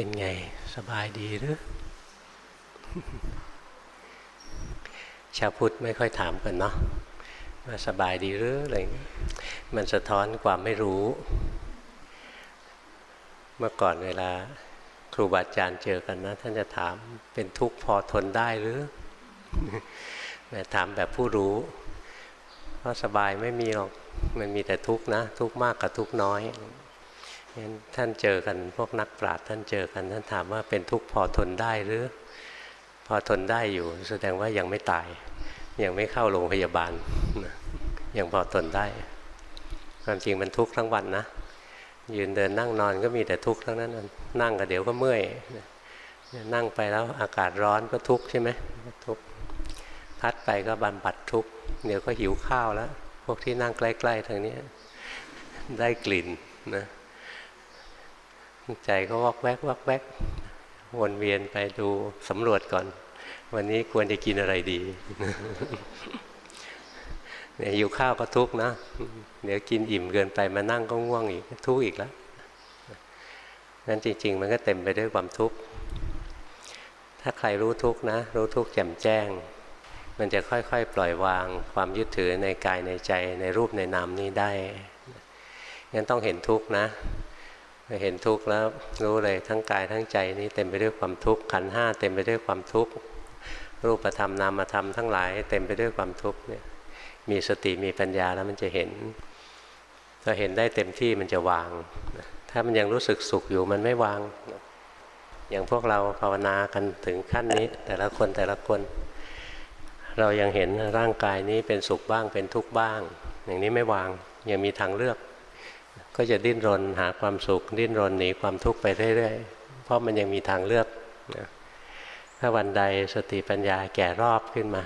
เป็นไงสบายดีหรือชาวพุทธไม่ค่อยถามกันเนาะว่าสบายดีหรืออะไรมันสะท้อนความไม่รู้ เมื่อก่อนเวลาครูบาอาจารย์เจอกันนะ ท่านจะถามเป็นทุกข์พอทนได้หรือแต่ถามแบบผู้รู้เพราะสบายไม่มีหรอกมันมีแต่ทุกข์นะ ทุกข์มากกับทุกข์น้อย ท่านเจอกันพวกนักปราชญ์ท่านเจอกันท่านถามว่าเป็นทุกข์พอทนได้หรือ พอทนได้อยู่ แสดงว่ายังไม่ตาย ยังไม่เข้าโรงพยาบาลยังพอทนได้ ความจริงมันทุกข์ทั้งวันนะยืนเดินนั่งนอนก็มีแต่ทุกข์ทั้งนั้นนั่งก็เดี๋ยวก็เมื่อยนั่งไปแล้วอากาศร้อนก็ทุกข์ใช่ไหมทุกข์พัดไปก็บำบัดทุกข์เดี๋ยวก็หิวข้าวแล้ว พวกที่นั่งใกล้ ๆ ทางนี้ได้กลิ่นนะ ใจก็วอกแวกวอกแวกวนเวียนไปดูสำรวจก่อน วันนี้ควรจะกินอะไรดีเนี่ยอยู่ข้าวก็ทุกนะ เดี๋ยวกินอิ่มเกินไปมานั่งก็ง่วงอีกทุกอีกแล้วนั่นจริง ๆ มันก็เต็มไปด้วยความทุกข์ถ้าใครรู้ทุกข์นะ รู้ทุกข์แจ่มแจ้ง มันจะค่อยๆ ปล่อยวาง ความยึดถือในกายในใจในรูปในนามนี้ได้งั้นต้องเห็นทุกข์นะ เห็นทุกข์แล้วรู้เลยทั้งกายทั้งใจนี้เต็มไปด้วยความทุกข์ขันห้าเต็มไปด้วยความทุกข์รูปธรรมนามธรรมทั้งหลายเต็มไปด้วยความทุกข์เนี่ยมีสติมีปัญญาแล้วมันจะเห็นถ้าเห็นได้เต็มที่มันจะวาง ถ้ามันยังรู้สึกสุขอยู่มันไม่วาง อย่างพวกเราภาวนากันถึงขั้นนี้ แต่ละคนแต่ละคน เรายังเห็นร่างกายนี้เป็นสุขบ้างเป็นทุกข์บ้าง อย่างนี้ไม่วางยังมีทางเลือก ก็จะดิ้นรนหาความสุข ดิ้นรนหนีความทุกข์ไปเรื่อยๆ เพราะมันยังมีทางเลือกนะถ้าวันใดสติปัญญาแก่รอบขึ้นมา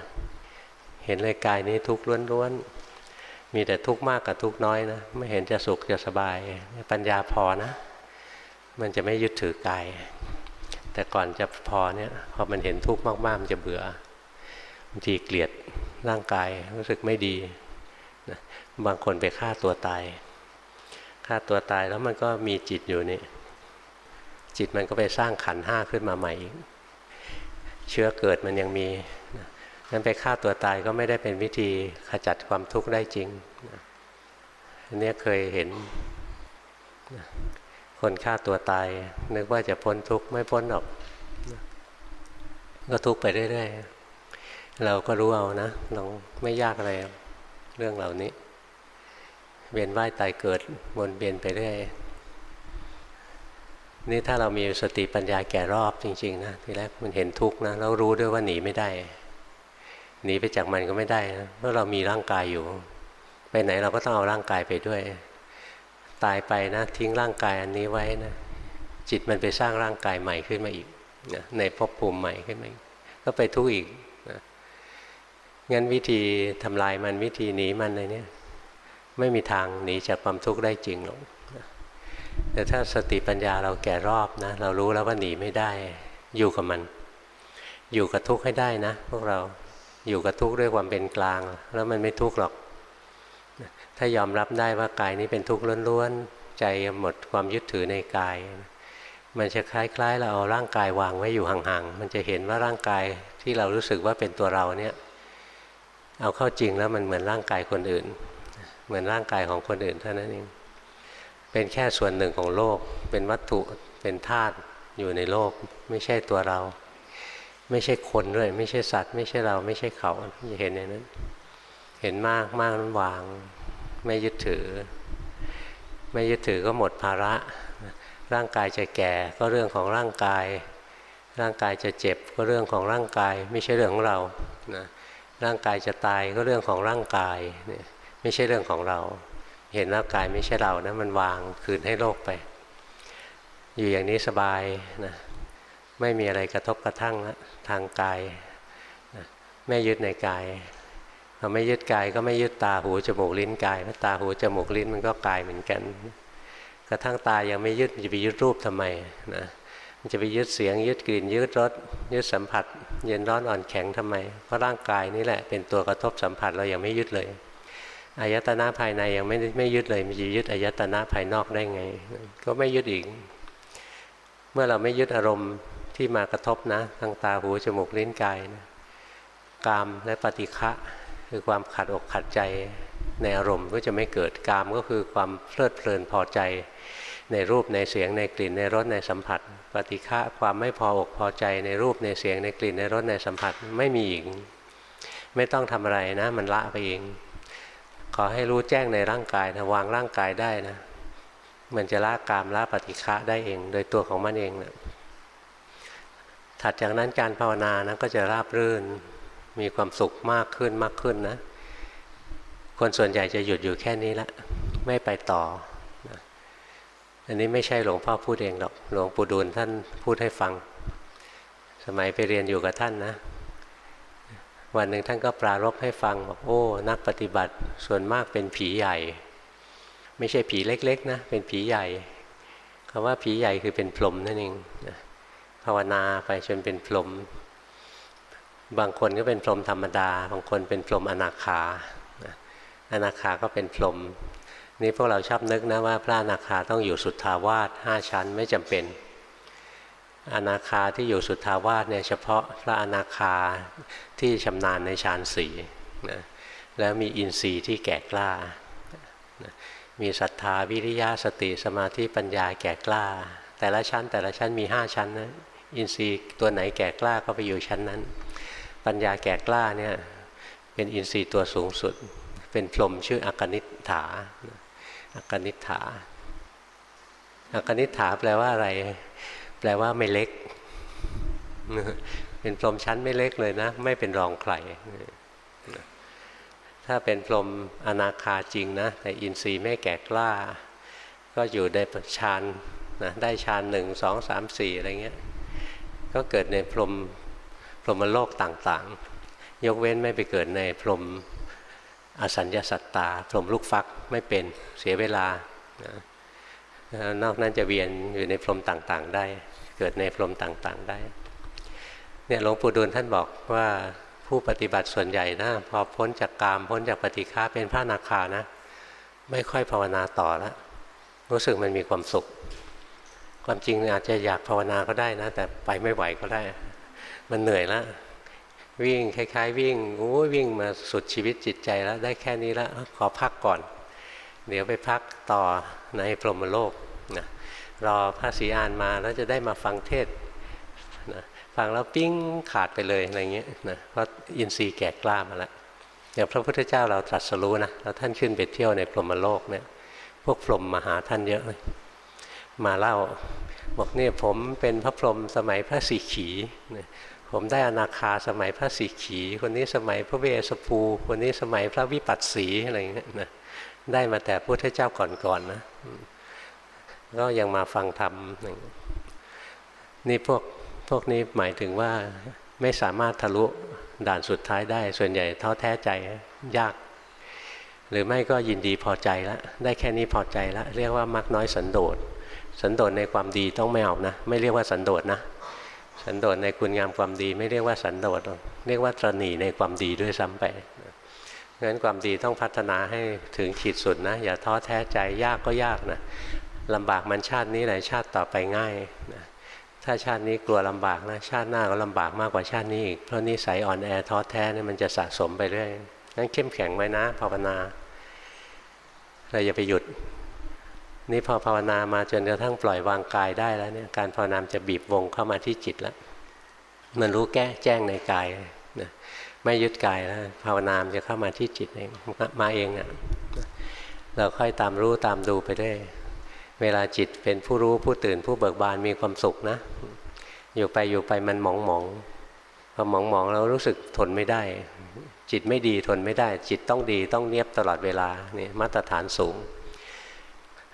เห็นเลยกายนี้ทุกข์ล้วนๆ มีแต่ทุกข์มากกับทุกข์น้อยนะ ไม่เห็นจะสุขจะสบาย ปัญญาพอนะ มันจะไม่ยึดถือกาย แต่ก่อนจะพอเนี่ยพอมันเห็นทุกข์มากๆ มันจะเบื่อบางทีเกลียดร่างกายรู้สึกไม่ดีนะบางคนไปฆ่าตัวตาย ฆ่าตัวตายแล้วมันก็มีจิตอยู่นี่ จิตมันก็ไปสร้างขันห้าขึ้นมาใหม่เชื้อเกิดมันยังมีนั้นไปฆ่าตัวตายก็ไม่ได้เป็นวิธีขจัดความทุกข์ได้จริงอันนี้เคยเห็น คนฆ่าตัวตาย นึกว่าจะพ้นทุกข์ไม่พ้นหรอก ก็ทุกข์ไปเรื่อยๆเราก็รู้เอานะเราไม่ยากอะไรเรื่องเหล่านี้ เวียนว่ายตายเกิดวนเวียนไปเรื่อยนี่ถ้าเรามีสติปัญญาแก่รอบจริงๆนะทีแรกมันเห็นทุกข์นะแล้วรู้ด้วยว่าหนีไม่ได้ หนีไปจากมันก็ไม่ได้นะเพราะเรามีร่างกายอยู่ ไปไหนเราก็ต้องเอาร่างกายไปด้วย ตายไปนะทิ้งร่างกายอันนี้ไว้นะจิตมันไปสร้างร่างกายใหม่ขึ้นมาอีกนะในภพภูมิใหม่ขึ้นมาอีกก็ไปทุกข์อีกนะงั้นวิธีทำลายมันวิธีหนีมันอะไรเนี่ย ไม่มีทางหนีจากความทุกข์ได้จริงหรอกแต่ถ้าสติปัญญาเราแก่รอบนะ เรารู้แล้วว่าหนีไม่ได้ อยู่กับมัน อยู่กับทุกข์ให้ได้นะ พวกเราอยู่กับทุกข์ด้วยความเป็นกลาง แล้วมันไม่ทุกข์หรอก ถ้ายอมรับได้ว่ากายนี้เป็นทุกข์ล้วนๆใจหมดความยึดถือในกาย มันจะคล้ายๆ เราเอาร่างกายวางไว้อยู่ห่างๆมันจะเห็นว่าร่างกายที่เรารู้สึกว่าเป็นตัวเราเนี่ย เอาเข้าจริงแล้วมันเหมือนร่างกายคนอื่น เหมือนร่างกายของคนอื่นเท่านั้นเอง เป็นแค่ส่วนหนึ่งของโลก เป็นวัตถุ เป็นธาตุอยู่ในโลก ไม่ใช่ตัวเรา ไม่ใช่คนด้วย ไม่ใช่สัตว์ ไม่ใช่เรา ไม่ใช่เขาจะเห็นอย่างนั้น เห็นมากมากนั้นวาง ไม่ยึดถือ ไม่ยึดถือก็หมดภาระ ร่างกายจะแก่ก็เรื่องของร่างกาย ร่างกายจะเจ็บก็เรื่องของร่างกาย ไม่ใช่เรื่องของเรานะร่างกายจะตายก็เรื่องของร่างกายเนี่ย ไม่ใช่เรื่องของเรา เห็นร่างกายไม่ใช่เรานะมันวางคืนให้โลกไป อยู่อย่างนี้สบายนะไม่มีอะไรกระทบกระทั่งนะทางกายนะไม่ยึดในกายพอไม่ยึดกายก็ไม่ยึดตาหูจมูกลิ้นกายตาหูจมูกลิ้นมันก็กายเหมือนกัน กระทั่งตายังไม่ยึดจะไปยึดรูปทำไมนะมันจะไปยึดเสียงยึดกลิ่นยึดรสยึดสัมผัส เย็นร้อนอ่อนแข็งทำไมเพราะร่างกายนี่แหละเป็นตัวกระทบสัมผัสเรายังไม่ยึดเลย อายตนะภายในยังไม่ไม่ยึดเลยมันจะยึดอายตนะภายนอกได้ไง ก็ไม่ยึดอีก เมื่อเราไม่ยึดอารมณ์ที่มากระทบนะทางตาหูจมูกลิ้นกายนะกามและปฏิฆะคือความขัดอกขัดใจในอารมณ์ก็จะไม่เกิดกามก็คือความเพลิดเพลินพอใจ ในรูปในเสียงในกลิ่นในรสในสัมผัส ปฏิฆะความไม่พออกพอใจในรูปในเสียงในกลิ่นในรสในสัมผัสไม่มีอีก ไม่ต้องทำอะไรนะ มันละไปเอง ขอให้รู้แจ้งในร่างกายนะวางร่างกายได้นะ มันจะละกามละปฏิฆะได้เอง โดยตัวของมันเองนะถัดจากนั้นการภาวนานะก็จะราบรื่นมีความสุขมากขึ้นมากขึ้นนะคนส่วนใหญ่จะหยุดอยู่แค่นี้ละ ไม่ไปต่อนะอันนี้ไม่ใช่หลวงพ่อพูดเองหรอกหลวงปู่ดูลท่านพูดให้ฟัง สมัยไปเรียนอยู่กับท่านนะ วันหนึ่งท่านก็ปรารบให้ฟังบอกโอ้นักปฏิบัติส่วนมากเป็นผีใหญ่ ไม่ใช่ผีเล็กๆนะเป็นผีใหญ่คำว่าผีใหญ่คือเป็นพรหมนั่นเองภาวนาไปจนเป็นพรหมบางคนก็เป็นพรหมธรรมดา บางคนเป็นพรหมอนาคาอนาคาก็เป็นพรหมนี่พวกเราชอบนึกนะว่าพระอนาคาต้องอยู่สุทธาวาสห้าชั้นไม่จำเป็น อนาคาที่อยู่สุทธาวาสเนี่ยเฉพาะพระอนาคาที่ชำนาญในฌานสี่นะแล้วมีอินทรีย์ที่แก่กล้านะมีศรัทธาวิริยะสติสมาธิปัญญาแก่กล้า แต่ละชั้นแต่ละชั้นมีห้าชั้นนะอินทรีย์ตัวไหนแก่กล้าก็ไปอยู่ชั้นนั้น ปัญญาแก่กล้าเนี่ยเป็นอินทรีย์ตัวสูงสุด เป็นพรหมชื่ออกนิษฐาอกนิษฐาอกนิษฐาแปลว่าอะไร แปลว่าไม่เล็ก เป็นพรหมชั้นไม่เล็กเลยนะ ไม่เป็นรองใครถ้าเป็นพรหมอนาคาจริงนะ แต่อินทรีย์ไม่แก่กล้า ก็อยู่ในฌานนะได้ฌานหนึ่งสองสามสี่อะไรเงี้ย ก็เกิดในพรหมพรหมโลกต่างๆ ยกเว้นไม่ไปเกิดในพรหมอสัญญาสัตตา พรหมลูกฟักไม่เป็นเสียเวลาน นอกนั้นจะเวียนอยู่ในพรมต่างๆ ได้ เกิดในพรมต่างๆได้เนี่ยหลวงปู่ดูลท่านบอกว่าผู้ปฏิบัติส่วนใหญ่นะพอพ้นจากกามพ้นจากปฏิฆาเป็นพระนาคานะ ไม่ค่อยภาวนาต่อแล้วรู้สึกมันมีความสุข ความจริงอาจจะอยากภาวนาก็ได้นะ แต่ไปไม่ไหวก็ได้ มันเหนื่อยแล้ววิ่งคล้าย ๆ วิ่งโอ้วิ่งมาสุดชีวิตจิตใจแล้วได้แค่นี้แล้วขอพักก่อน เดี๋ยวไปพักต่อในพรหมโลกนะรอพระศรีอานมาแล้วจะได้มาฟังเทศนะฟังแล้วปิ้งขาดไปเลยอะไรเงี้ยนะเพราะอินทรีย์แก่กล้ามาแล้วอย่างพระพุทธเจ้าเราตรัสรู้นะแล้วท่านขึ้นไปเที่ยวในพรหมโลกเนี่ยพวกพรหมมาหาท่านเยอะเลยมาเล่าบอกเนี่ยผมเป็นพระพรหมสมัยพระสีขีผมได้อนาคาสมัยพระสีขี คนนี้สมัยพระเวสภูคนนี้สมัยพระวิปัสสีอะไรเงี้ยนะ ได้มาแต่พุทธเจ้าก่อนๆนนะก็ยังมาฟังธรรมนี่พวกพวกนี้หมายถึงว่าไม่สามารถทะลุด่านสุดท้ายได้ ส่วนใหญ่ท้อแท้ใจยาก หรือไม่ก็ยินดีพอใจแล้วได้แค่นี้พอใจแล้วเรียกว่ามักน้อยสันโดษสันโดษในความดีต้องไม่เอานะ ไม่เรียกว่าสันโดษนะ สันโดษในคุณงามความดี ไม่เรียกว่าสันโดษเรียกว่าตรณีในความดีด้วยซ้ำไป งั้นความดีต้องพัฒนาให้ถึงขีดสุดนะ อย่าท้อแท้ใจยากก็ยากนะลำบากมันชาตินี้แหละชาติต่อไปง่ายนะถ้าชาตินี้กลัวลำบากนะชาติหน้าก็ลำบากมากกว่าชาตินี้อีกเพราะนิสัยอ่อนแอท้อแท้นี่มันจะสะสมไปเรื่อยงั้นเข้มแข็งไว้นะภาวนาเราอย่าไปหยุด นี่พอภาวนามาจนกระทั่งปล่อยวางกายได้แล้วเนี่ยการภาวนาจะบีบวงเข้ามาที่จิตแล้วมันรู้แก้แจ้งในกายนะ ไม่ยึดกายแล้วภาวนามจะเข้ามาที่จิตเองมาเองอะ่ะเราค่อยตามรู้ตามดูไปได้ เวลาจิตเป็นผู้รู้ผู้ตื่นผู้เบิกบานมีความสุขนะ อยู่ไปอยู่ไปมันหมองหมองพอหมองหมองเรารู้สึกทนไม่ได้ จิตไม่ดีทนไม่ได้ จิตต้องดีต้องเนียบตลอดเวลานี่มาตรฐานสูง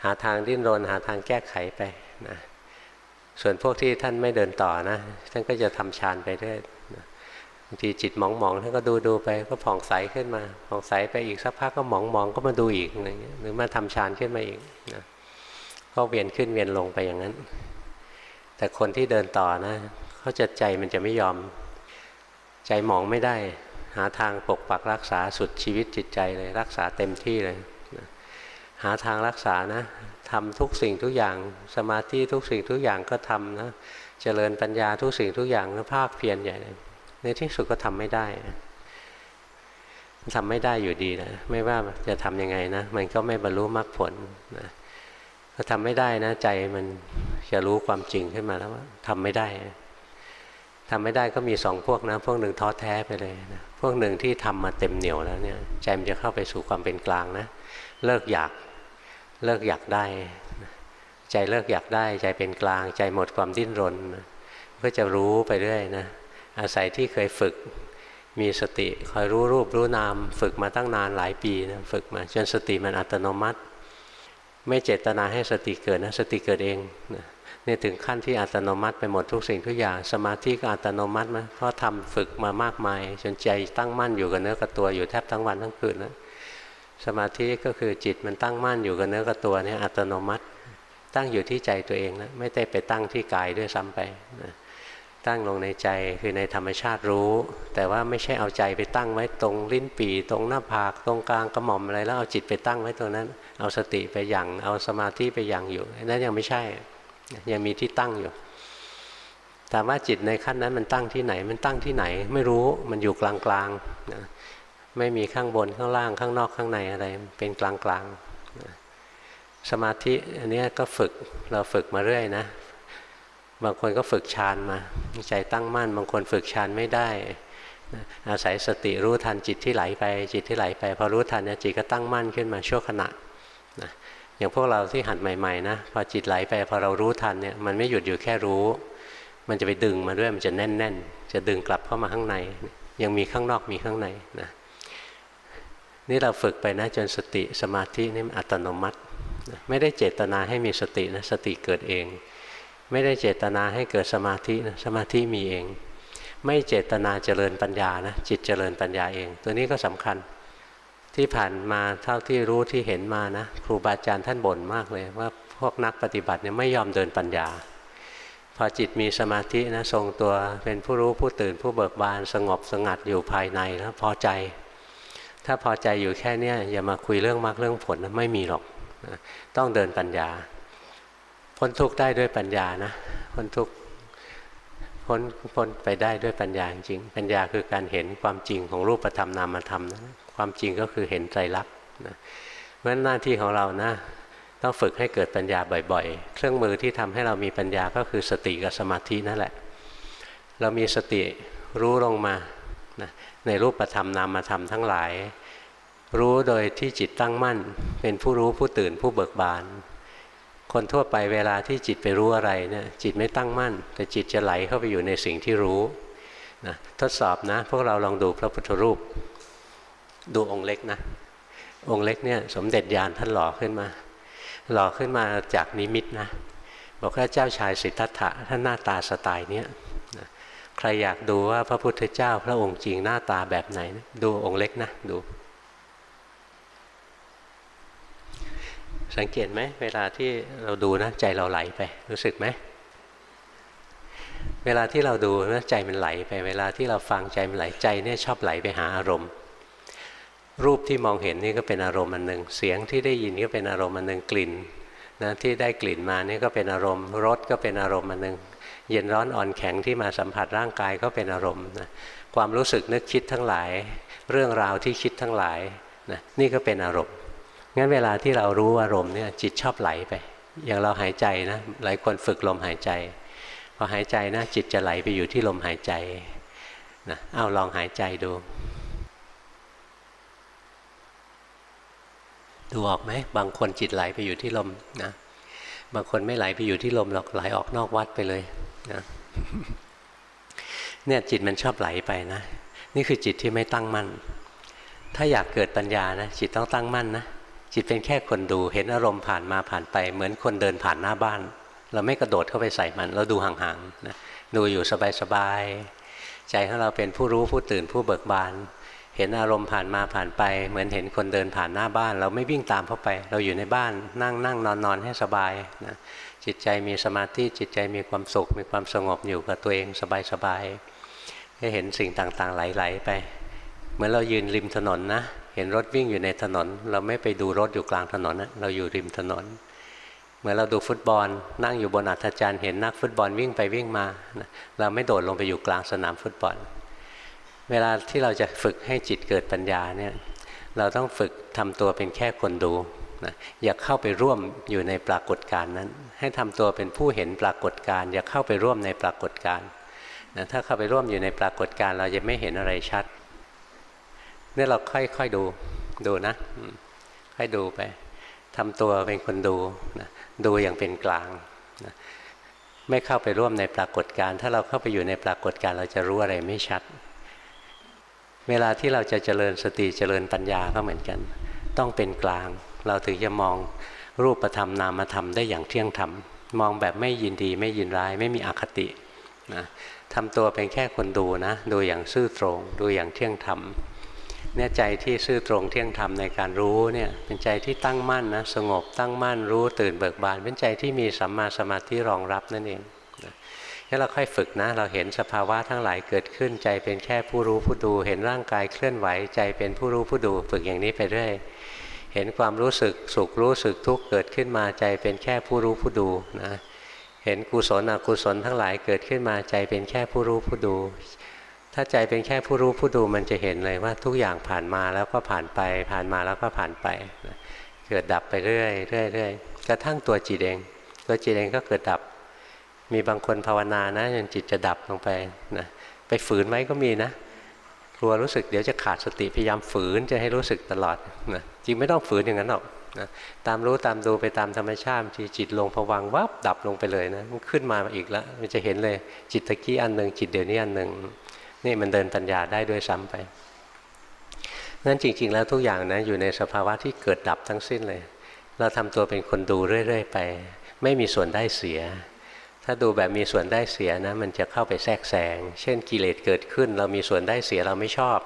หาทางดิ้นรนหาทางแก้ไขไปนะส่วนพวกที่ท่านไม่เดินต่อนะ ท่านก็จะทำฌานไปเรื่อย บางทีจิตมองมองท่านก็ดูดูไปก็ผ่องใสขึ้นมาผ่องใสไปอีกสักพักก็มองมองก็มาดูอีกอะไรเงี้ยหรือมาทำฌานขึ้นมาอีกนะก็เวียนขึ้นเวียนลงไปอย่างนั้น แต่คนที่เดินต่อนะเขาจะใจมันจะไม่ยอม ใจมองไม่ได้ หาทางปกปักรักษาสุดชีวิตจิตใจเลยรักษาเต็มที่เลยหาทางรักษานะทำทุกสิ่งทุกอย่างสมาธิทุกสิ่งทุกอย่างก็ทำนะเจริญปัญญาทุกสิ่งทุกอย่างแล้วภาคเพียรใหญ่ ในที่สุดก็ทำไม่ได้ทำไม่ได้อยู่ดีนะไม่ว่าจะทํำยังไงนะ มันก็ไม่บรรลุมรรคผลนะถ้าทำไม่ได้นะใจมันจะรู้ความจริงขึ้นมาแล้วว่าทำไม่ได้ทำไม่ได้ก็มีสองพวกนะ พวกหนึ่งท้อแท้ไปเลยนะพวกหนึ่งที่ทำมาเต็มเหนียวแล้วเนี่ยใจมันจะเข้าไปสู่ความเป็นกลางนะ เลิกอยากเลิกอยากได้ ใจเลิกอยากได้ ใจเป็นกลาง ใจหมดความดิ้นรนก็จะรู้ไปเรื่อยนะ อาศัยที่เคยฝึก มีสติคอยรู้รูปรู้นาม ฝึกมาตั้งนานหลายปีนะฝึกมาจนสติมันอัตโนมัติ ไม่เจตนาให้สติเกิดนะสติเกิดเองนะนี่ถึงขั้นที่อัตโนมัติไปหมดทุกสิ่งทุกอย่าง สมาธิก็อัตโนมัติมาเพราะทำฝึกมามากมายจนใจตั้งมั่นอยู่กับเนื้อกับตัวอยู่แทบทั้งวันทั้งคืนแล้วสมาธิก็คือจิตมันตั้งมั่นอยู่กับเนื้อกับตัวนี่อัตโนมัติ ตั้งอยู่ที่ใจตัวเองนะไม่ได้ไปตั้งที่กายด้วยซ้ำไปนะ ตั้งลงในใจคือในธรรมชาติรู้ แต่ว่าไม่ใช่เอาใจไปตั้งไว้ตรงลิ้นปี่ตรงหน้าผากตรงกลางกระหม่อมอะไรแล้วเอาจิตไปตั้งไว้ตรงนั้น เอาสติไปยังเอาสมาธิไปยังอยู่นั้นยังไม่ใช่ ยังมีที่ตั้งอยู่ถามว่าจิตในขั้นนั้นมันตั้งที่ไหน มันตั้งที่ไหน ไม่รู้มันอยู่กลางๆนะไม่มีข้างบนข้างล่างข้างนอกข้างในอะไร เป็นกลางๆสมาธิอันนี้ก็ฝึกเราฝึกมาเรื่อยนะ บางคนก็ฝึกฌานมา ใจตั้งมั่น บางคนฝึกฌานไม่ได้อาศัยสติรู้ทันจิตที่ไหลไป จิตที่ไหลไปพอรู้ทันเนี่ยจิตก็ตั้งมั่นขึ้นมาชั่วขณะนะอย่างพวกเราที่หัดใหม่ๆนะพอจิตไหลไปพอเรารู้ทันเนี่ยมันไม่หยุดอยู่แค่รู้ มันจะไปดึงมาด้วยมันจะแน่น ๆ จะดึงกลับเข้ามาข้างใน ยังมีข้างนอกมีข้างในนะนี่เราฝึกไปนะจนสติสมาธินี่อัตโนมัติ ไม่ได้เจตนาให้มีสตินะสติเกิดเอง ไม่ได้เจตนาให้เกิดสมาธินะสมาธิมีเอง ไม่เจตนาเจริญปัญญานะจิตเจริญปัญญาเอง ตัวนี้ก็สำคัญที่ผ่านมาเท่าที่รู้ที่เห็นมานะครูบาอาจารย์ท่านบ่นมากเลยว่าพวกนักปฏิบัติเนี่ยไม่ยอมเดินปัญญา พอจิตมีสมาธินะทรงตัวเป็นผู้รู้ผู้ตื่นผู้เบิกบานสงบสงัดอยู่ภายในแล้วพอใจ ถ้าพอใจอยู่แค่เนี้ยอย่ามาคุยเรื่องมรรคเรื่องผลนะไม่มีหรอกต้องเดินปัญญา พ้นทุกข์ได้ด้วยปัญญานะพ้นทุกข์พ้นพ้นไปได้ด้วยปัญญาจริง ปัญญาคือการเห็นความจริงของรูปธรรมนามธรรมนะความจริงก็คือเห็นใจรักนะเพราะฉะนั้นหน้าที่ของเรานะต้องฝึกให้เกิดปัญญาบ่อยๆ เครื่องมือที่ทำให้เรามีปัญญาก็คือสติกับสมาธินั่นแหละ เรามีสติรู้ลงมานะในรูปธรรมนามธรรมทั้งหลาย รู้โดยที่จิตตั้งมั่น เป็นผู้รู้ผู้ตื่นผู้เบิกบาน คนทั่วไปเวลาที่จิตไปรู้อะไรเนี่ยจิตไม่ตั้งมั่น แต่จิตจะไหลเข้าไปอยู่ในสิ่งที่รู้นะทดสอบนะ พวกเราลองดูพระพุทธรูป ดูองค์เล็กนะ องค์เล็กเนี่ยสมเด็จยานท่านหล่อขึ้นมา หล่อขึ้นมาจากนิมิตนะ บอกว่าเจ้าชายสิทธัตถะท่านหน้าตาสไตล์เนี้ยใครอยากดูว่าพระพุทธเจ้าพระองค์จริงหน้าตาแบบไหน ดูองค์เล็กนะดู สังเกตไหมเวลาที่เราดูนะใจเราไหลไป รู้สึกไหม เวลาที่เราดูนะใจมันไหลไป เวลาที่เราฟังใจมันไหลใจเนี่ยชอบไหลไปหาอารมณ์ รูปที่มองเห็นนี่ก็เป็นอารมณ์อันหนึ่งเสียงที่ได้ยินก็เป็นอารมณ์อันหนึ่งกลิ่นนะที่ได้กลิ่นมานี่ก็เป็นอารมณ์รสก็เป็นอารมณ์อันหนึ่งเย็นร้อนอ่อนแข็งที่มาสัมผัสร่างกายก็เป็นอารมณ์นะความรู้สึกนึกคิดทั้งหลาย เรื่องราวที่คิดทั้งหลายนะนี่ก็เป็นอารมณ์ งั้นเวลาที่เรารู้อารมณ์เนี่ยจิตชอบไหลไป อย่างเราหายใจนะหลายคนฝึกลมหายใจพอหายใจนะจิตจะไหลไปอยู่ที่ลมหายใจนะเอาลองหายใจดู ดูออกไหมบางคนจิตไหลไปอยู่ที่ลมนะบางคนไม่ไหลไปอยู่ที่ลมหรอกไหลออกนอกวัดไปเลยนะเนี่ยจิตมันชอบไหลไปนะ นี่คือจิตที่ไม่ตั้งมั่น ถ้าอยากเกิดปัญญานะจิตต้องตั้งมั่นนะ จิตเป็นแค่คนดูเห็นอารมณ์ผ่านมาผ่านไป เหมือนคนเดินผ่านหน้าบ้าน เราไม่กระโดดเข้าไปใส่มันเราดูห่างๆนะดูอยู่สบายๆใจของเราเป็นผู้รู้ผู้ตื่นผู้เบิกบาน เห็นอารมณ์ผ่านมาผ่านไป เหมือนเห็นคนเดินผ่านหน้าบ้าน เราไม่วิ่งตามเข้าไป เราอยู่ในบ้านนั่งนั่งนอนนอนให้สบายนะจิตใจมีสมาธิจิตใจมีความสุข มีความสงบอยู่กับตัวเองสบายๆให้เห็นสิ่งต่างๆไหลๆไป เหมือนเรายืนริมถนนนะ ห็นรถวิ่งอยู่ในถนน เราไม่ไปดูรถอยู่กลางถนนนะเราอยู่ริมถนน เมื่อเราดูฟุตบอล นั่งอยู่บนอัฐจันทร์เห็นนักฟุตบอลวิ่งไปวิ่งมา เราไม่โดดลงไปอยู่กลางสนามฟุตบอล เวลาที่เราจะฝึกให้จิตเกิดปัญญาเนี่ยเราต้องฝึกทำตัวเป็นแค่คนดูนะอย่าเข้าไปร่วมอยู่ในปรากฏการณ์นั้น ให้ทำตัวเป็นผู้เห็นปรากฏการณ์อย่าเข้าไปร่วมในปรากฏการณ์นะถ้าเข้าไปร่วมอยู่ในปรากฏการณ์เราจะไม่เห็นอะไรชัด นี่เราค่อยๆดูดูนะค่อยดูไปทำตัวเป็นคนดูนะดูอย่างเป็นกลางนะไม่เข้าไปร่วมในปรากฏการ์ถ้าเราเข้าไปอยู่ในปรากฏการ์เราจะรู้อะไรไม่ชัด เวลาที่เราจะเจริญสติเจริญปัญญาก็เหมือนกัน ต้องเป็นกลาง เราถึงจะมองรูปธรรมนามธรรมได้อย่างเที่ยงธรรมมองแบบไม่ยินดีไม่ยินร้าย ไม่มีอคตินะทำตัวเป็นแค่คนดูนะ ดูอย่างซื่อตรง ดูอย่างเที่ยงธรรม เนี่ยใจที่ซื่อตรงเที่ยงธรรมในการรู้เนี่ยเป็นใจที่ตั้งมั่นนะสงบตั้งมั่นรู้ตื่นเบิกบาน เป็นใจที่มีสัมมาสมาธิรองรับนั่นเองนี่เราค่อยฝึกนะ เราเห็นสภาวะทั้งหลายเกิดขึ้นใจเป็นแค่ผู้รู้ผู้ดู เห็นร่างกายเคลื่อนไหวใจเป็นผู้รู้ผู้ดู ฝึกอย่างนี้ไปเรื่อยเห็นความรู้สึกสุขรู้สึกทุกข์เกิดขึ้นมาใจเป็นแค่ผู้รู้ผู้ดูนะเห็นกุศลอกุศลทั้งหลายเกิดขึ้นมาใจเป็นแค่ผู้รู้ผู้ดู ถ้าใจเป็นแค่ผู้รู้ผู้ดูมันจะเห็นเลยว่าทุกอย่างผ่านมาแล้วก็ผ่านไป ผ่านมาแล้วก็ผ่านไปเกิดดับไปเรื่อยเรื่อยเรื่อยกระทั่งตัวจิตเอง ตัวจิตเองก็เกิดดับ มีบางคนภาวนานะจนจิตจะดับลงไปนะไปฝืนไว้ก็มีนะกลัวรู้สึกเดี๋ยวจะขาดสติพยายามฝืนจะให้รู้สึกตลอดนะจริงไม่ต้องฝืนอย่างนั้นหรอกนะตามรู้ตามดูไปตามธรรมชาติที่จิตลงผวังวับดับลงไปเลยนะมันขึ้นมาอีกแล้ว มันจะเห็นเลยจิตตะกี้อันหนึ่งจิตเดี๋ยวนี้อันหนึ่ง นี่มันเดินปัญญาได้ด้วยซ้ำไปนั้นจริง ๆ แล้วทุกอย่างนะอยู่ในสภาวะที่เกิดดับทั้งสิ้นเลย เราทำตัวเป็นคนดูเรื่อย ๆ ไป ไม่มีส่วนได้เสีย ถ้าดูแบบมีส่วนได้เสียนะ มันจะเข้าไปแทรกแซง เช่นกิเลสเกิดขึ้น เรามีส่วนได้เสียเราไม่ชอบ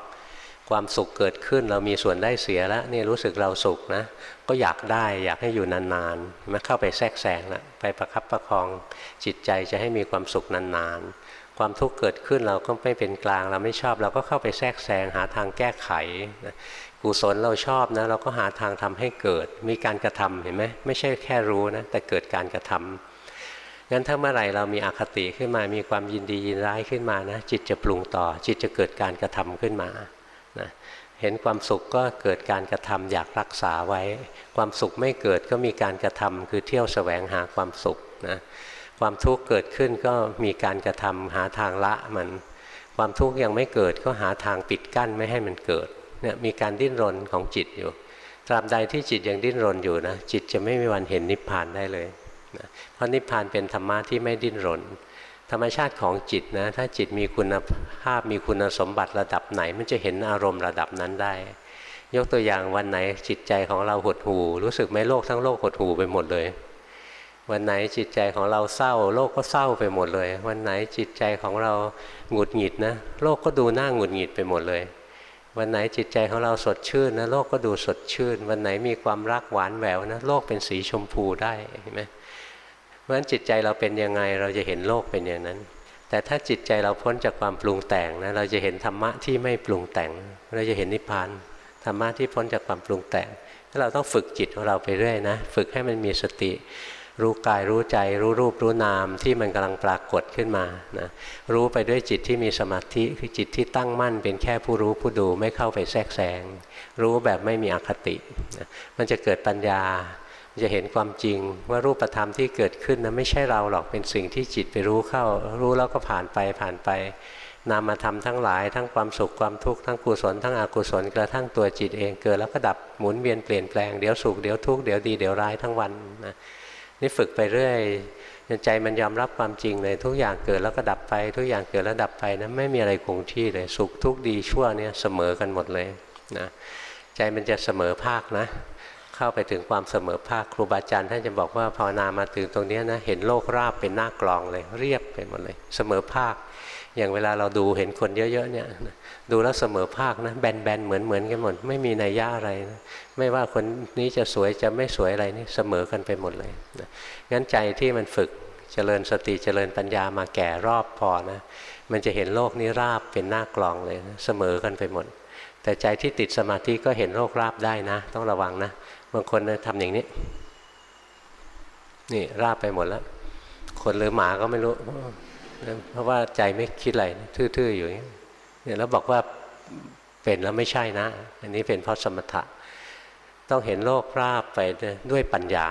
ความสุขเกิดขึ้น เรามีส่วนได้เสียแล้วนี่รู้สึกเราสุขนะ ก็อยากได้อยากให้อยู่นานๆมาเข้าไปแทรกแซงล้วไปประคับประคองจิตใจจะให้มีความสุขนานๆ ความทุกข์เกิดขึ้นเราก็ไม่เป็นกลางเราไม่ชอบ เราก็เข้าไปแทรกแซงหาทางแก้ไขนะกุศลเราชอบนะเราก็หาทางทำให้เกิด มีการกระทำเห็นไหมไม่ใช่แค่รู้นะแต่เกิดการกระทำงั้นถ้าเมื่อไหร่เรามีอคติขึ้นมา มีความยินดียินร้ายขึ้นมานะจิตจะปรุงต่อ จิตจะเกิดการกระทำขึ้นมานะเห็นความสุขก็เกิดการกระทำอยากรักษาไว้ ความสุขไม่เกิดก็มีการกระทำคือเที่ยวแสวงหาความสุขนะ ความทุกข์เกิดขึ้นก็มีการกระทำหาทางละมัน ความทุกข์ยังไม่เกิดก็หาทางปิดกั้นไม่ให้มันเกิดเนี่ยมีการดิ้นรนของจิตอยู่ ตราบใดที่จิตยังดิ้นรนอยู่นะจิตจะไม่มีวันเห็นนิพพานได้เลยนะเพราะนิพพานเป็นธรรมะที่ไม่ดิ้นรน ธรรมชาติของจิตนะถ้าจิตมีคุณภาพมีคุณสมบัติระดับไหน มันจะเห็นอารมณ์ระดับนั้นได้ ยกตัวอย่างวันไหนจิตใจของเราหดหูรู้สึกไหมโลกทั้งโลกหดหูไปหมดเลย วันไหนจิตใจของเราเศร้า โลกก็เศร้าไปหมดเลย วันไหนจิตใจของเราหงุดหงิดนะ โลกก็ดูหน้าหงุดหงิดไปหมดเลย วันไหนจิตใจของเราสดชื่นนะโลกก็ดูสดชื่น วันไหนมีความรักหวานแหววนะโลกเป็นสีชมพูได้เห็นไหมเพราะฉะนั้นจิตใจเราเป็นยังไงเราจะเห็นโลกเป็นอย่างนั้น แต่ถ้าจิตใจเราพ้นจากความปรุงแต่งนะเราจะเห็นธรรมะที่ไม่ปรุงแต่ง เราจะเห็นนิพพานธรรมะที่พ้นจากความปรุงแต่งเราต้องฝึกจิตของเราไปเรื่อยนะ ฝึกให้มันมีสติ รู้กายรู้ใจ รู้รูปรู้นามที่มันกำลังปรากฏขึ้นมานะรู้ไปด้วยจิตที่มีสมาธิคือจิตที่ตั้งมั่น เป็นแค่ผู้รู้ผู้ดูไม่เข้าไปแทรกแซงรู้แบบไม่มีอคตินะมันจะเกิดปัญญาจะเห็นความจริงว่ารูปธรรมที่เกิดขึ้นนะไม่ใช่เราหรอกเป็นสิ่งที่จิตไปรู้เข้า รู้แล้วก็ผ่านไปผ่านไป นามธรรมทั้งหลายทั้งความสุขความทุกข์ทั้งกุศลทั้งอกุศลกระทั่งตัวจิตเองเกิดแล้วก็ดับหมุนเวียนเปลี่ยนแปลงเดี๋ยวสุขเดี๋ยวทุกข์เดี๋ยวดีเดี๋ยวร้ายทั้งวันนะ นี่ฝึกไปเรื่อยใจมันยอมรับความจริงเลย ทุกอย่างเกิดแล้วก็ดับไป ทุกอย่างเกิดแล้วดับไปนะไม่มีอะไรคงที่เลย สุขทุกข์ดีชั่วเนี่ยเสมอกันหมดเลยนะใจมันจะเสมอภาคนะ เข้าไปถึงความเสมอภาคครูบาอาจารย์ท่านจะบอกว่าภาวนามาถึงตรงนี้นะเห็นโลกราบเป็นหน้ากลองเลย เรียบไปหมดเลย เสมอภาค อย่างเวลาเราดูเห็นคนเยอะๆเนี่ยดูแล้วเสมอภาคนะแบนๆเหมือนเหมือนกันหมดไม่มีนัยยะอะไรนะไม่ว่าคนนี้จะสวยจะไม่สวยอะไรนี่เสมอกันไปหมดเลยนะงั้นใจที่มันฝึกเจริญสติเจริญปัญญามาแก่รอบพอนะมันจะเห็นโลกนี้ราบเป็นหน้ากลองเลยนะเสมอกันไปหมด แต่ใจที่ติดสมาธิก็เห็นโลกราบได้นะ ต้องระวังนะบางคนนะทำอย่างนี้ นี่ราบไปหมดแล้วคนหรือหมาก็ไม่รู้ เพราะว่าใจไม่คิดอะไรทื่อๆอยู่เนี่ยแล้วบอกว่าเป็นแล้วไม่ใช่นะ อันนี้เป็นเพราะสมถะ ต้องเห็นโลกราบไปด้วยปัญญา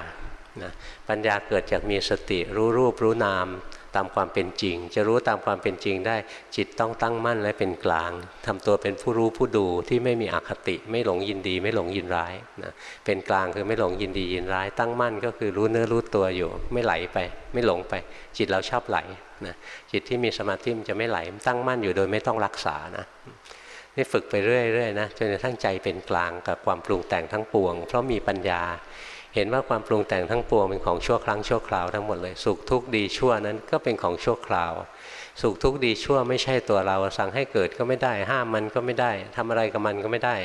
นะปัญญาเกิดจากมีสติรู้รูปรู้นาม ตามความเป็นจริง จะรู้ตามความเป็นจริงได้ จิตต้องตั้งมั่นและเป็นกลางทำตัวเป็นผู้รู้ผู้ดูที่ไม่มีอคติ ไม่หลงยินดี ไม่หลงยินร้ายนะเป็นกลางคือไม่หลงยินดียินร้าย ตั้งมั่นก็คือรู้เนื้อรู้ตัวอยู่ ไม่ไหลไป ไม่หลงไป จิตเราชอบไหลนะจิตที่มีสมาธิมันจะไม่ไหลตั้งมั่นอยู่โดยไม่ต้องรักษานะนี่ฝึกไปเรื่อยๆนะจนกระทั่งใจเป็นกลางกับความปรุงแต่งทั้งปวง เพราะมีปัญญา เห็นว่าความปรุงแต่งทั้งปวงเป็นของชั่วครั้งชั่วคราวทั้งหมดเลย สุขทุกข์ดีชั่วนั้นก็เป็นของชั่วคราว สุขทุกข์ดีชั่วไม่ใช่ตัวเรา สั่งให้เกิดก็ไม่ได้ ห้ามมันก็ไม่ได้ทำอะไรกับมันก็ไม่ได้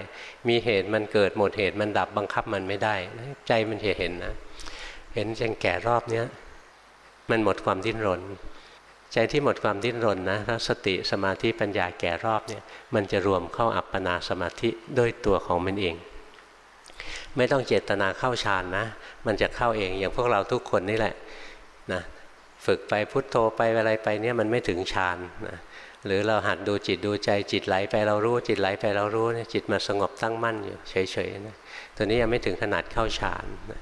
มีเหตุมันเกิดหมดเหตุมันดับบังคับมันไม่ได้ ใจมันจะเห็นนะ เห็นจนแก่รอบเนี้ยมันหมดความดิ้นรน ใจที่หมดความดิ้นรนนะถ้าสติสมาธิปัญญาแก่รอบเนี่ยมันจะรวมเข้าอัปปนาสมาธิด้วยตัวของมันเอง ไม่ต้องเจตนาเข้าฌานนะ มันจะเข้าเองอย่างพวกเราทุกคนนี่แหละนะฝึกไปพุทโธไปอะไรไปเนี่ยมันไม่ถึงฌานนะหรือเราหัดดูจิตดูใจจิตไหลไปเรารู้จิตไหลไปเรารู้เนี่ยจิตมาสงบตั้งมั่นอยู่เฉยๆนะตัวนี้ยังไม่ถึงขนาดเข้าฌานนะ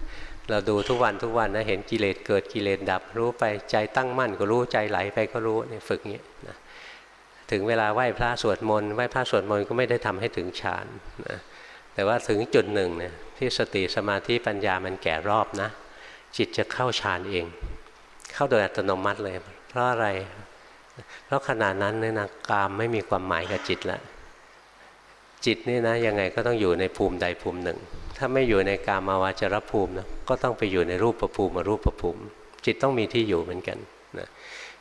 เราดูทุกวันทุกวันนะเห็นกิเลสเกิดกิเลสดับรู้ไปใจตั้งมั่นก็รู้ใจไหลไปก็รู้เนี่ยฝึกเงี้นะถึงเวลาไหว้พระสวดมนต์ไหว้พระสวดมนต์ก็ไม่ได้ทำให้ถึงฌานนะ แต่ว่าถึงจุดหนึ่งเนี่ยที่สติสมาธิปัญญามันแก่รอบนะ จิตจะเข้าฌานเอง เข้าโดยอัตโนมัติเลย เพราะอะไร เพราะขณะนั้นเนี่ยนะกามไม่มีความหมายกับจิตแล้วจิตนี่นะยังไงก็ต้องอยู่ในภูมิใดภูมิหนึ่ง ถ้าไม่อยู่ในกามาวาจรภูมินะก็ต้องไปอยู่ในรูปประภูมิมารูปประภูมิ จิตต้องมีที่อยู่เหมือนกันนะ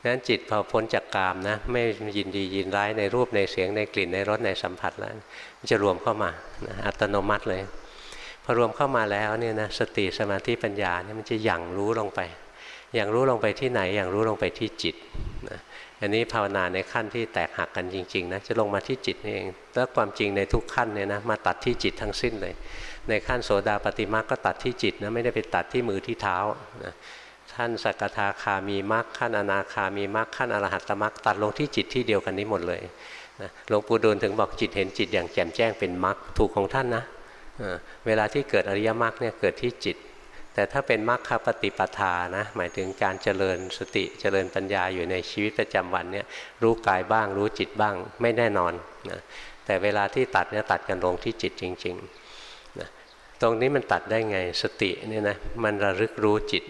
นั้นจิตพอพ้นจากกามนะไม่ยินดียินร้ายในรูปในเสียงในกลิ่นในรสในสัมผัสแล้ว จะรวมเข้ามานะอัตโนมัติเลยพอรวมเข้ามาแล้วเนี่ยนะสติสมาธิปัญญาเนี่ยมันจะยั่งรู้ลงไปอย่างรู้ลงไปที่ไหนอย่างรู้ลงไปที่จิตนะอันนี้ภาวนาในขั้นที่แตกหักกันจริงๆนะจะลงมาที่จิตนี่เองแล้วความจริงในทุกขั้นเนี่ยนะมาตัดที่จิตทั้งสิ้นเลย ในขั้นโสดาปฏิมาก็ตัดที่จิตนะไม่ได้ไปตัดที่มือที่เท้านะท่านสกทาคามีมรรคขั้นอนาคามีมรรคขั้นอรหัตตมรรคตัดลงที่จิตที่เดียวกันนี้หมดเลย หลวงปู่ดูลถึงบอกจิตเห็นจิตอย่างแจ่มแจ้งเป็นมรรคถูกของท่านนะเวลาที่เกิดอริยมรรคเนี่ยเกิดที่จิต แต่ถ้าเป็นมรรคปฏิปทานะหมายถึงการเจริญสติเจริญปัญญาอยู่ในชีวิตประจำวันเนี่ยรู้กายบ้าง รู้จิตบ้างไม่แน่นอนนะแต่เวลาที่ตัดเนี่ยตัดกันลงที่จิตจริงๆนะตรงนี้มันตัดได้ไงสติเนี่ยนะมันระลึกรู้จิต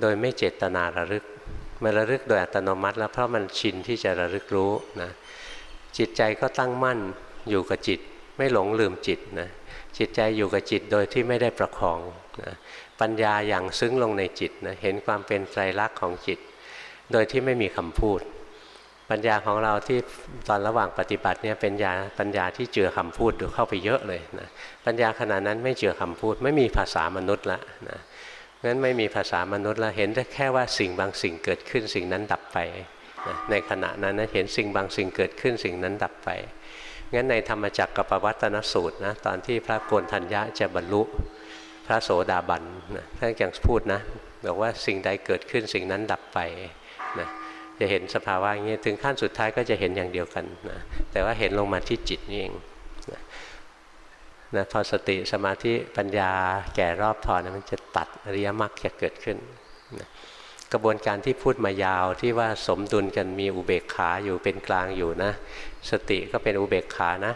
โดยไม่เจตนาระลึก มันระลึกโดยอัตโนมัติ แล้วเพราะมันชินที่จะระลึกรู้นะ จิตใจก็ตั้งมั่นอยู่กับจิต ไม่หลงลืมจิตนะจิตใจอยู่กับจิตโดยที่ไม่ได้ประคองนะปัญญาอย่างซึ้งลงในจิตนะเห็นความเป็นไตรลักษณ์ของจิต โดยที่ไม่มีคำพูด ปัญญาของเราที่ตอนระหว่างปฏิบัติเนี่ยเป็นญาปัญญาที่เจือคำพูดดูเข้าไปเยอะเลยนะปัญญาขณะนั้นไม่เจือคำพูด ไม่มีภาษามนุษย์ละนะงั้นไม่มีภาษามนุษย์ละเห็นได้แค่ว่าสิ่งบางสิ่งเกิดขึ้นสิ่งนั้นดับไป นะในขณะนั้นนะเห็นสิ่งบางสิ่งเกิดขึ้นสิ่งนั้นดับไป งั้นในธรรมจักรกับปวัตนสูตรนะตอนที่พระโกนทัญญะจะบรรลุพระโสดาบันนะท่านยังพูดนะบอกว่าสิ่งใดเกิดขึ้นสิ่งนั้นดับไปนะจะเห็นสภาวะอย่างนี้ถึงขั้นสุดท้ายก็จะเห็นอย่างเดียวกันนะแต่ว่าเห็นลงมาที่จิตนี่เองนะนะพอสติสมาธิปัญญาแก่รอบพอนะมันจะตัดอริยมรรคจะเกิดขึ้น กระบวนการที่พูดมายาวที่ว่าสมดุลกันมีอุเบกขาอยู่เป็นกลางอยู่นะ สติก็เป็นอุเบกขานะ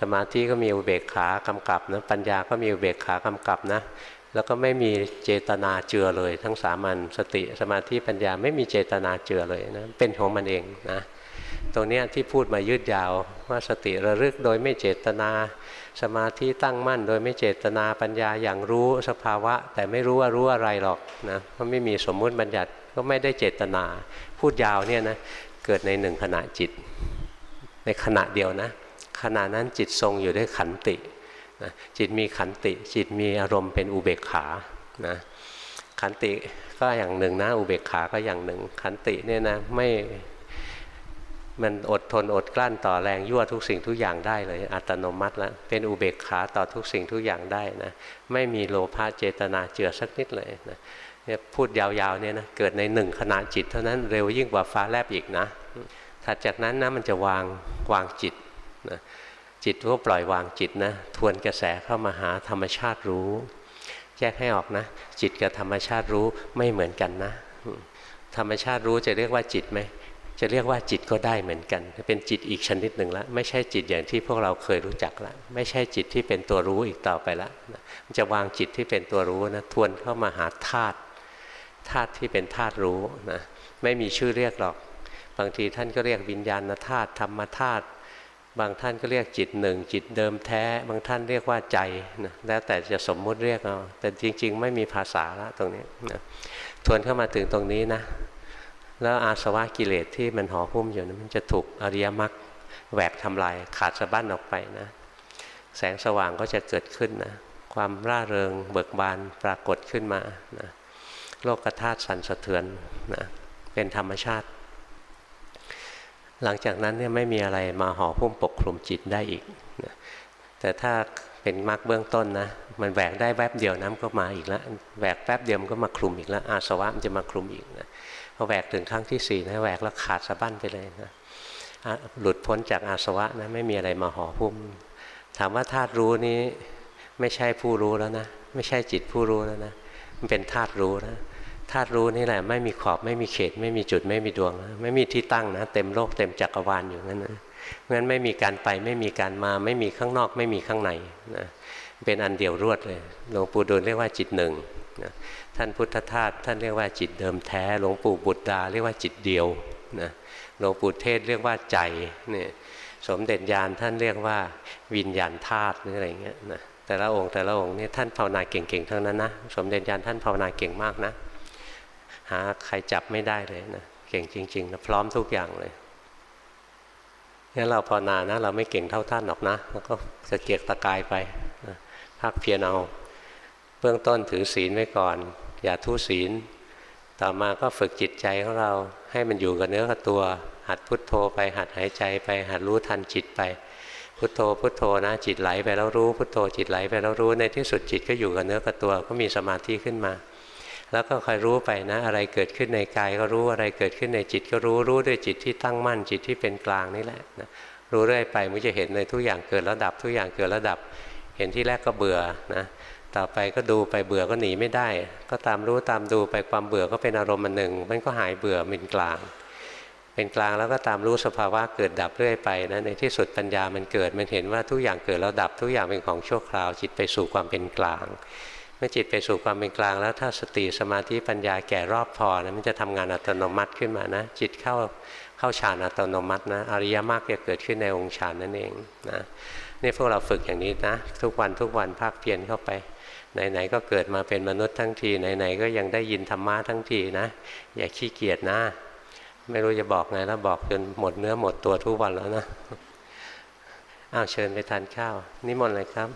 สมาธิก็มีอุเบกขากำกับนะปัญญาก็มีอุเบกขากำกับนะ แล้วก็ไม่มีเจตนาเจือเลย ทั้งสามัญสติสมาธิปัญญาไม่มีเจตนาเจือเลยนะเป็นของมันเองนะ ตรงนี้ที่พูดมายืดยาว ว่าสติระลึกโดยไม่เจตนา สมาธิตั้งมั่น โดยไม่เจตนาปัญญาอย่างรู้สภาวะ แต่ไม่รู้ว่ารู้อะไรหรอกนะเพราะไม่มีสมมุติบัญญัติก็ไม่ได้เจตนา พูดยาวเนี่ยนะเกิดในหนึ่งขณะจิต ในขณะเดียวนะ ขณะนั้นจิตทรงอยู่ด้วยขันตินะจิตมีขันติ จิตมีอารมณ์เป็นอุเบกขานะขันติก็อย่างหนึ่งนะอุเบกขาก็อย่างหนึ่ง ขันติเนี่ยนะไม่ มันอดทนอดกลั้นต่อแรงยั่วทุกสิ่งทุกอย่างได้เลยอัตโนมัติแล้วเป็นอุเบกขาต่อทุกสิ่งทุกอย่างได้นะไม่มีโลภะเจตนาเจือสักนิดเลยนะเนี่ยพูดยาวๆเนี่ยนะเกิดในหนึ่งขณะจิตเท่านั้นเร็วยิ่งกว่าฟ้าแลบอีกนะถัดจากนั้นนะมันจะวางวางจิตนะจิตก็ปล่อยวางจิตนะทวนกระแสเข้ามาหาธรรมชาติรู้ แยกให้ออกนะ จิตกับธรรมชาติรู้ไม่เหมือนกันนะ ธรรมชาติรู้จะเรียกว่าจิตไหม จะเรียกว่าจิตก็ได้เหมือนกัน เป็นจิตอีกชนิดหนึ่งล้วไม่ใช่จิตอย่างที่พวกเราเคยรู้จักล้วไม่ใช่จิตที่เป็นตัวรู้อีกต่อไปล้วมันจะวางจิตที่เป็นตัวรู้นะทวนเข้ามาหาธาตุธาตุที่เป็นธาตุรู้นะไม่มีชื่อเรียกหรอก บางทีท่านก็เรียกวิญญาณธาตุธรรมธาตุบางท่านก็เรียกจิตหนึ่งจิตเดิมแท้ บางท่านเรียกว่าใจนะแล้วแต่จะสมมุติเรียกเอาแต่จริง ๆ ไม่มีภาษาละตรงนี้นะทวนเข้ามาถึงตรงนี้นะ แล้วอาสวะกิเลสที่มันห่อหุ้มอยู่นะมันจะถูกอริยมรรคแหวกทำลายขาดสะบั้นออกไปนะ แสงสว่างก็จะเกิดขึ้นนะ ความร่าเริงเบิกบานปรากฏขึ้นมานะโลกธาตุสั่นสะเทือนนะเป็นธรรมชาติ หลังจากนั้นเนี่ยไม่มีอะไรมาห่อหุ้มปกคลุมจิตได้อีกนะแต่ถ้าเป็นมรรคเบื้องต้นนะมันแหวกได้แวบเดียวน้ำก็มาอีกแล้วแหวกแป๊บเดียวมันก็มาคลุมอีกแล้วอาสวะมันจะมาคลุมอีกนะ พอแหวกถึงครั้งที่สี่นะแหวกแล้วขาดสะบั้นไปเลยนะหลุดพ้นจากอาสวะนะไม่มีอะไรมาห่อหุ้ม ถามว่าธาตุรู้นี้ไม่ใช่ผู้รู้แล้วนะ ไม่ใช่จิตผู้รู้แล้วนะ มันเป็นธาตุรู้นะธาตุรู้นี่แหละไม่มีขอบไม่มีเขต ไม่มีจุดไม่มีดวงนะไม่มีที่ตั้งนะ เต็มโลกเต็มจักรวาลอยู่งั้นนะงั้นไม่มีการไปไม่มีการมา ไม่มีข้างนอก ไม่มีข้างในนะ เป็นอันเดียวรวดเลยหลวงปู่ดูลเรียกว่าจิตหนึ่งนะท่านพุทธทาสท่านเรียกว่าจิตเดิมแท้หลวงปู่บุตรดาเรียกว่าจิตเดียวนะหลวงปู่เทศเรียกว่าใจเนี่ยสมเด็จยานท่านเรียกว่าวิญญาณธาตุหรืออะไรเงี้ยนะแต่ละองค์แต่ละองค์นี่ท่านภาวนาเก่งๆทั้งนั้นนะสมเด็จยานท่านภาวนาเก่งมากนะ หาใครจับไม่ได้เลยนะเก่งจริงๆนะพร้อมทุกอย่างเลยงั้นเราภาวนานะ เราไม่เก่งเท่าท่านหรอกนะแล้วก็สะเกียกตะกายไปนะ พักเพียรเอาเบื้องต้นถือศีลไว้ก่อน อย่าทุศีล ต่อมาก็ฝึกจิตใจของเราให้มันอยู่กับเนื้อกับตัว หัดพุทโธไปหัดหายใจไปหัดรู้ทันจิตไป พุทโธพุทโธนะ จิตไหลไปแล้วรู้พุทโธจิตไหลไปแล้วรู้ในที่สุดจิตก็อยู่กับเนื้อกับตัว ก็มีสมาธิขึ้นมา แล้วก็คอยรู้ไปนะ อะไรเกิดขึ้นในกายก็รู้อะไรเกิดขึ้นในจิตก็รู้รู้ด้วยจิตที่ตั้งมั่นจิตที่เป็นกลางนี่แหละนะรู้เรื่อยไปมันจะเห็นในทุกอย่างเกิดระดับทุกอย่างเกิดระดับ เห็นที่แรกก็เบื่อนะต่อไปก็ดูไปเบื่อก็หนีไม่ได้ ก็ตามรู้ตามดูไปความเบื่อก็เป็นอารมณ์มันหนึ่ง มันก็หายเบื่อเป็นกลาง เป็นกลางแล้วก็ตามรู้สภาวะเกิดดับเรื่อยไปนะในที่สุดปัญญามันเกิดมันเห็นว่าทุกอย่างเกิดแล้วดับทุกอย่างเป็นของชั่วคราว จิตไปสู่ความเป็นกลาง เมื่อจิตไปสู่ความเป็นกลาง แล้วถ้าสติสมาธิปัญญาแก่รอบพอนะมันจะทำงานอัตโนมัติขึ้นมานะ จิตเข้าเข้าฌานอัตโนมัตินะอริยมรรคจะเกิดขึ้นในองค์ฌานนั่นเองนะ นี่พวกเราฝึกอย่างนี้นะ ทุกวันทุกวันภาคเพียนเข้าไป ไหนๆก็เกิดมาเป็นมนุษย์ทั้งที ไหนๆก็ยังได้ยินธรรมะทั้งทีนะ อย่าขี้เกียจนะไม่รู้จะบอกไงแล้วบอกจนหมดเนื้อหมดตัวทุกวันแล้วนะอ้าวเชิญไปทานข้าวนิมนต์เลยครับ